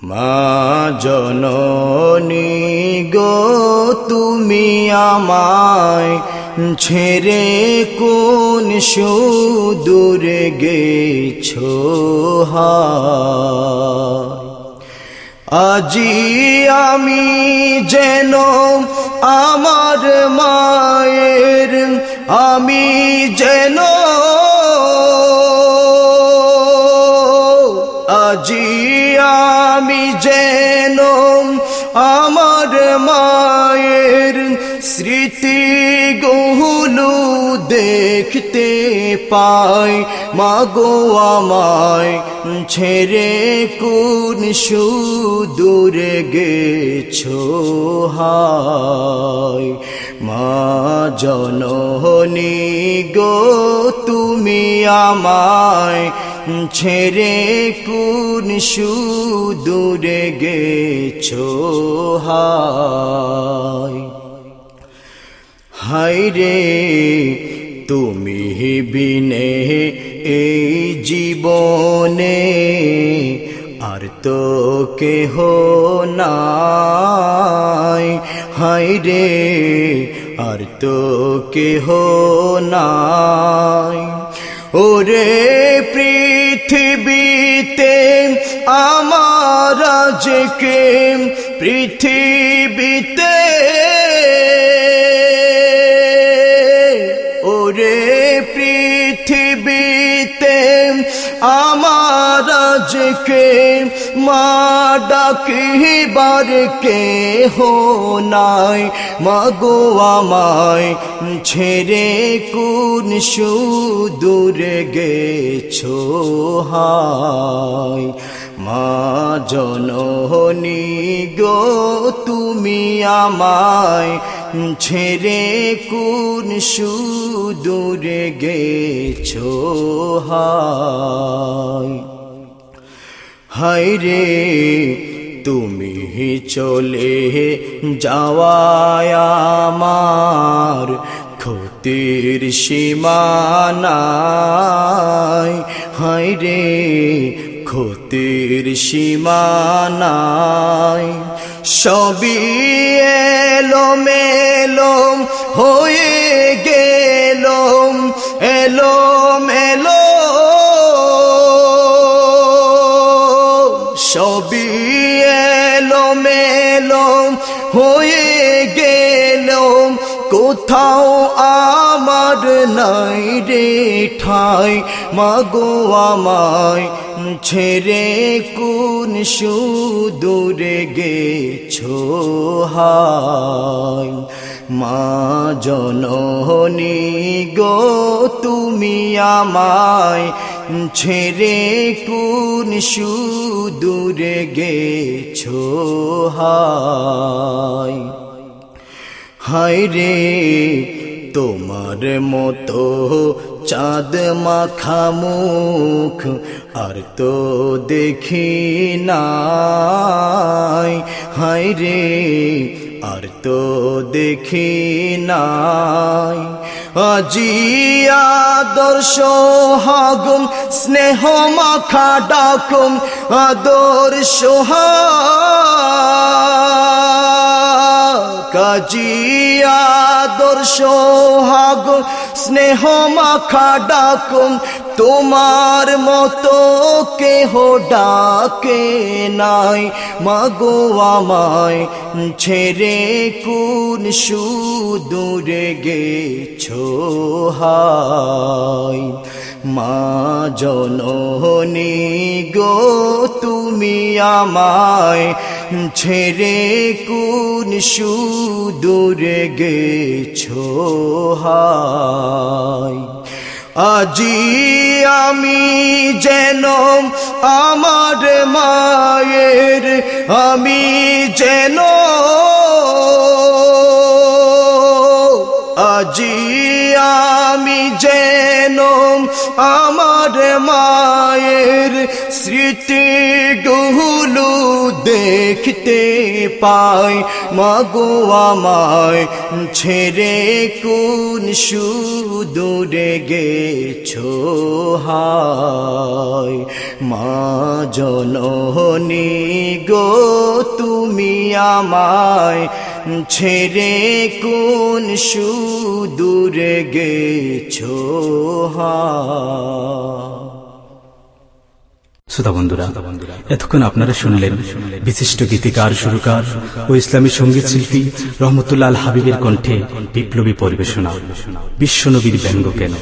মা জননী গো, তুমি আমায় ছেড়ে কোন সুদূরে গেছো আজি আমি যেন আমার মায়ের, আমি যেন যেন আমার মায়ের স্মৃতি গহুলু দেখতে পাই। মাগো আমায় ছেড়ে কোন সুদূরে গেছো হায়? মা জননী গো, তুমি আমায় ছেড়ে কোন সুদূরে গেছো? হায়। রে, তুমি বিনে এই জীবনে আর তো কেহ নাই। হাই রে, আর তো কেহ নাই। ওরে পৃথিবীতে আমার আজকে পৃথিবীতে। ওরে পৃথিবীতে আমার আজকে মা ডাকিবার কে হো নাই। মাগো আমায় ছেড়ে কোন সুদূরে গেছো হায়? মা জননী গো, তুমি আমায় ছেড়ে কোন সুদূরে গেছো হায়? হায় রে তুমি চলে যাওয়ায় ক্ষতির সীমানায় হাই রে, ক্ষতির সীমানায় সবই এলো মেলো হয়ে গেল এলো মেলো সবই এলো মেলো হয়ে গেল কোথাও আমার নাই রে ঠাই। মাগো আমায় ছেড়ে কোন সুদূরে গেছো হায় মা জননী গো, তুমি আমায় ছেড়ে কোন সুদূরে গেছো? হায়। হায় রে, তোমার মতো চাঁদ মাখা মুখ আর তো দেখি নাই। হায় রে, আর তো দেখি নাই। আজি আদর্শ হাগুম স্নেহ মাখা ডাকুম আদর্শ কাজি আদর্শ হাগ স্নেহ মাখা ডাকুম তোমার মতো কেহ ডাকে নাই। মাগো আমায় ছেড়ে কোন সুদূরে গেছো হায় মা জননী গো, তুমি আমায় ছেড়ে কোন সুদূরে গেছো হায় আজি আমি যেন আমার মায়ের, আমি যেন আজি আমি যেন আমার মায়ের স্মৃতি গুলো দেখতে দেখতে পাই। মাগো আমায় ছেড়ে কোন সুদূরে গেছো হায় মা জননী গো, তুমি আমায় ছেড়ে কোন সুদূরে গেছো হায় শ্রোতা বন্ধুরা, এতক্ষণ আপনারা শুনলেন বিশিষ্ট গীতিকার, সুরকার ও ইসলামী সংগীত শিল্পী রহমতুল্লাল হাবিবের কণ্ঠে বিপ্লবী পরিবেশনা। বিশ্বনবীর ব্যঙ্গ কেন?